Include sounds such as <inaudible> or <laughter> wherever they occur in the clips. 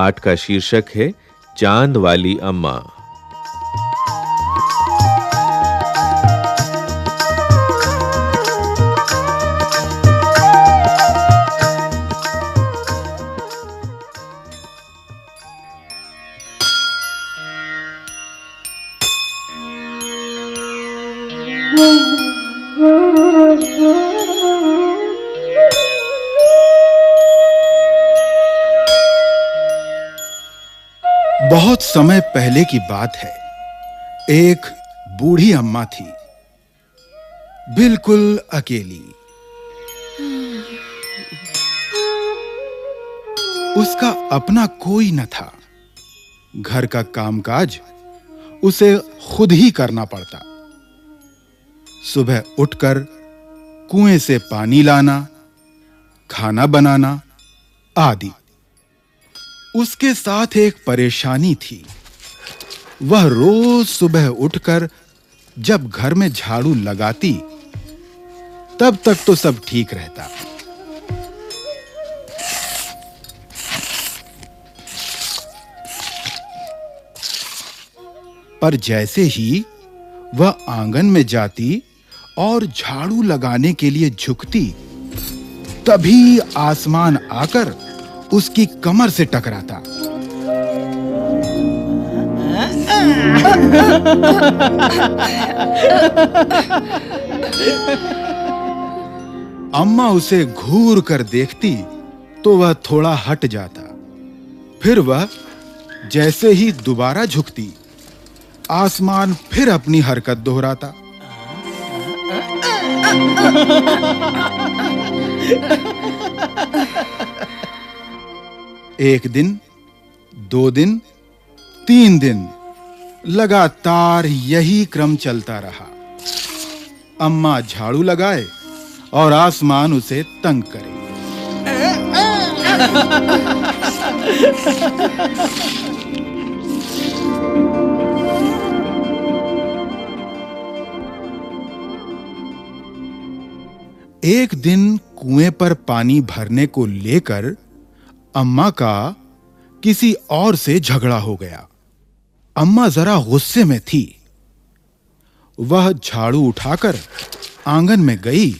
पाठ का शीर्षक है चाँद वाली अम्मा। बहुत समय पहले की बात है। एक बूढ़ी अम्मा थी। बिल्कुल अकेली। उसका अपना कोई न था। घर का कामकाज उसे खुद ही करना पड़ता। सुबह उठकर कुएँ से पानी लाना, खाना बनाना आदि। उसके साथ एक परेशानी थी। वह रोज सुबह उठकर जब घर में झाड़ू लगाती, तब तक तो सब ठीक रहता। पर जैसे ही वह आँगन में जाती और झाड़ू लगाने के लिए झुकती, तभी आसमान आकर उसकी कमर से टकराता। अम्मा उसे घूर कर देखती तो वह थोड़ा हट जाता। फिर वह जैसे ही दोबारा झुकती, आसमान फिर अपनी हरकत दोहराता। एक दिन, दो दिन, तीन दिन, लगातार यही क्रम चलता रहा। अम्मा झाड़ू लगाए और आसमान उसे तंग करे। एक दिन कुएँ पर पानी भरने को लेकर अम्मा का किसी और से झगड़ा हो गया। अम्मा जरा गुस्से में थी। वह झाड़ू उठाकर आँगन में गई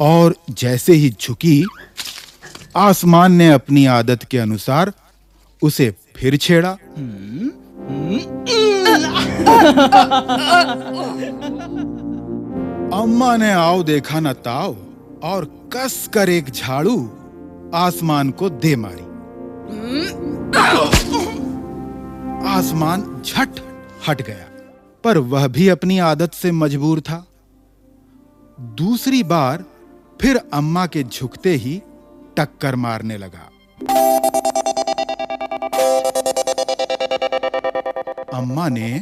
और जैसे ही झुकी, आसमान ने अपनी आदत के अनुसार उसे फिर छेड़ा। अम्मा ने आओ देखा न ताव और कस कर एक झाड़ू आसमान को दे मारी। आसमान झट हट गया, पर वह भी अपनी आदत से मजबूर था। दूसरी बार फिर अम्मा के झुकते ही टक्कर मारने लगा। अम्मा ने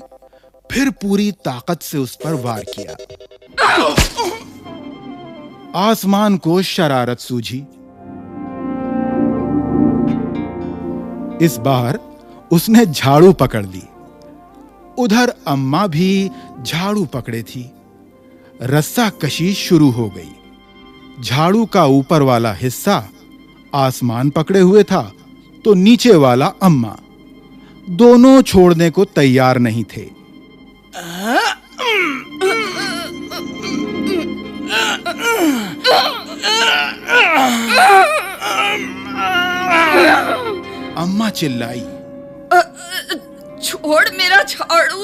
फिर पूरी ताकत से उस पर वार किया। आसमान को शरारत सूझी। इस बार उसने झाड़ू पकड़ ली। उधर अम्मा भी झाड़ू पकड़े थी। रस्सा कशी शुरू हो गई। झाड़ू का ऊपर वाला हिस्सा आसमान पकड़े हुए था तो नीचे वाला अम्मा। दोनों छोड़ने को तैयार नहीं थे। अम्मा चिल्लाई। छोड़ मेरा झाड़ू।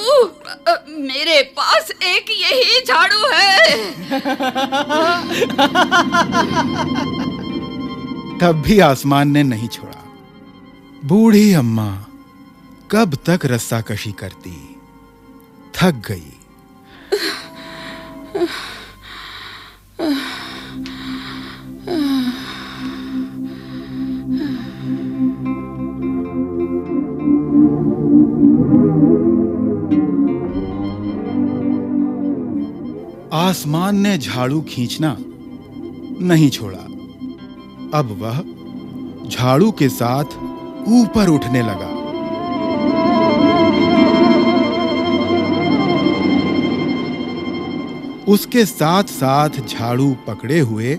मेरे पास एक यही झाड़ू है। तब भी आसमान ने नहीं छोड़ा। बूढ़ी अम्मा कब तक रस्सा कशी करती? थक गई। आसमान ने झाड़ू खींचना नहीं छोड़ा। अब वह झाड़ू के साथ ऊपर उठने लगा। उसके साथ साथ झाड़ू पकड़े हुए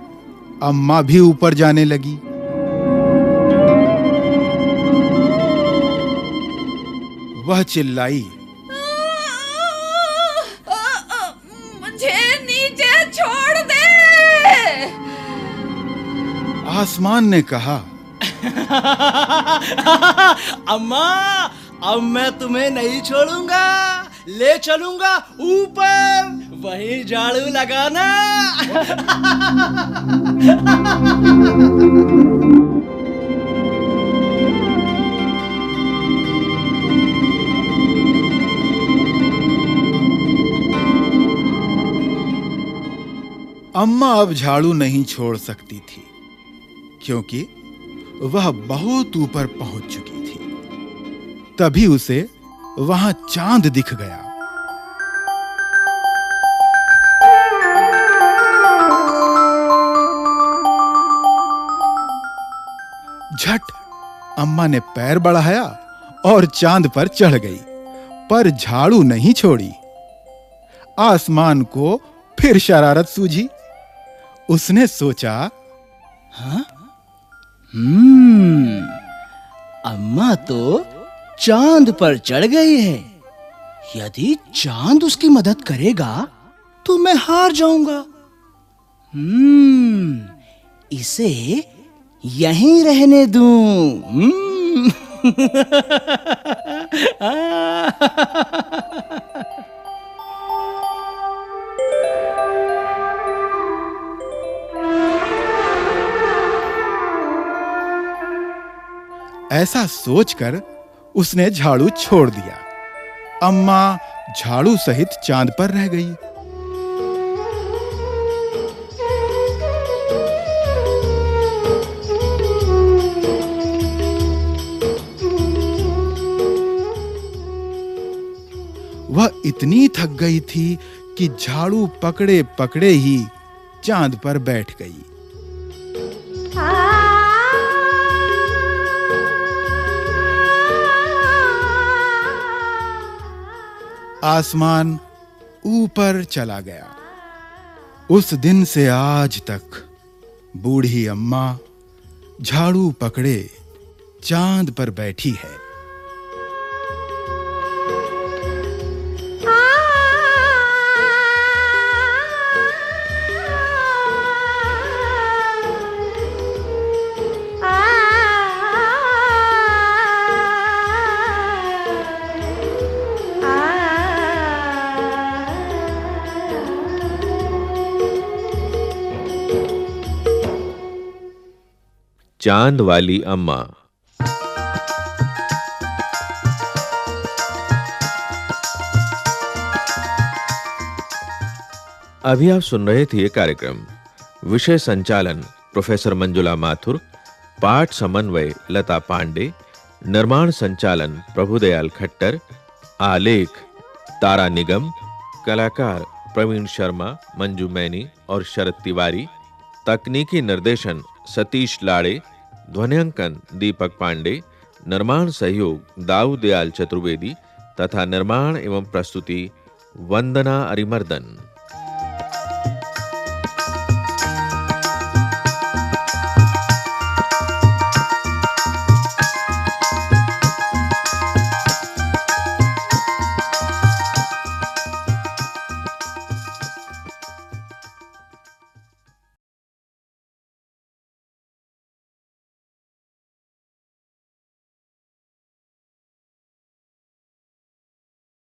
अम्मा भी ऊपर जाने लगी। वह चिल्लाई आसमान ने कहा <laughs> अम्मा अब मैं तुम्हें नहीं छोड़ूँगा ले चलूँगा ऊपर वही झाड़ू लगाना। अम्मा अब झाड़ू नहीं छोड़ सकती थी। क्योंकि वह बहुत ऊपर पहुँच चुकी थी। तभी उसे वहाँ चाँद दिख गया। झट, अम्मा ने पैर बढ़ाया और चाँद पर चढ़ गई, पर झाड़ू नहीं छोड़ी। आसमान को फिर शरारत सूझी। उसने सोचा हम्म अम्मा तो चाँद पर चढ़ गई है। यदि चाँद उसकी मदद करेगा तो मैं हार जाऊँगा। हम्म इसे यहीं रहने दूँ। हम्म। <laughs> ऐसा सोचकर उसने झाड़ू छोड़ दिया। अम्मा झाड़ू सहित चाँद पर रह गई। वह इतनी थक गई थी कि झाड़ू पकड़े पकड़े ही चाँद पर बैठ गई। आसमान ऊपर चला गया। उस दिन से आज तक बूढ़ी अम्मा झाड़ू पकड़े चाँद पर बैठी है। चाँद वाली अम्मा। अभी आप सुन रहे थे कार्यक्रम। विषय संचालन, प्रोफेसर मंजुला माथुर, पाठ समन्वय, लता पांडे, निर्माण संचालन, प्रभुदयाल खट्टर, आलेख, तारा निगम, कलाकार प्रवीण शर्मा, मंजू मैनी और शरद तिवारी, तकनीकी निर्देशन सतीश लाड़े, ध्वनियांकन, दीपक पांडे, निर्माण सहयोग दाऊ दयाल चतुर्वेदी तथा निर्माण एवं प्रस्तुति, वंदना अरिमर्दन।